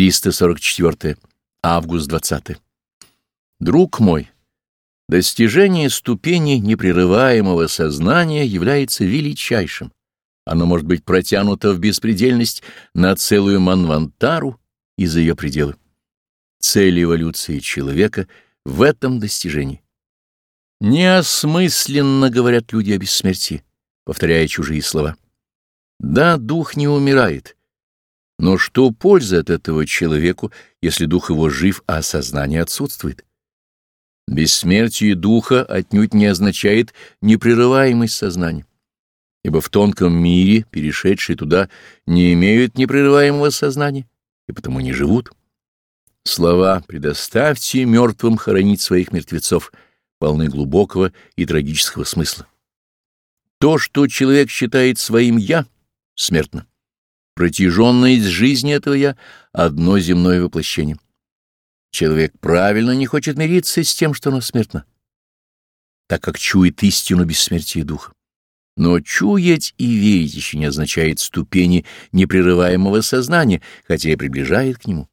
344. Август 20. Друг мой, достижение ступени непрерываемого сознания является величайшим. Оно может быть протянуто в беспредельность на целую манвантару и за ее пределы. Цель эволюции человека в этом достижении. Неосмысленно говорят люди о бессмертии, повторяя чужие слова. Да, дух не умирает, но что польза от этого человеку, если дух его жив, а сознание отсутствует? Бессмертие духа отнюдь не означает непрерываемость сознания, ибо в тонком мире, перешедшие туда, не имеют непрерываемого сознания и потому не живут. Слова «предоставьте мертвым хоронить своих мертвецов» полны глубокого и трагического смысла. То, что человек считает своим «я», смертно. Протяженность жизни этого «я» — одно земное воплощение. Человек правильно не хочет мириться с тем, что оно смертно, так как чует истину бессмертия духа. Но чуять и верить еще не означает ступени непрерываемого сознания, хотя и приближает к нему.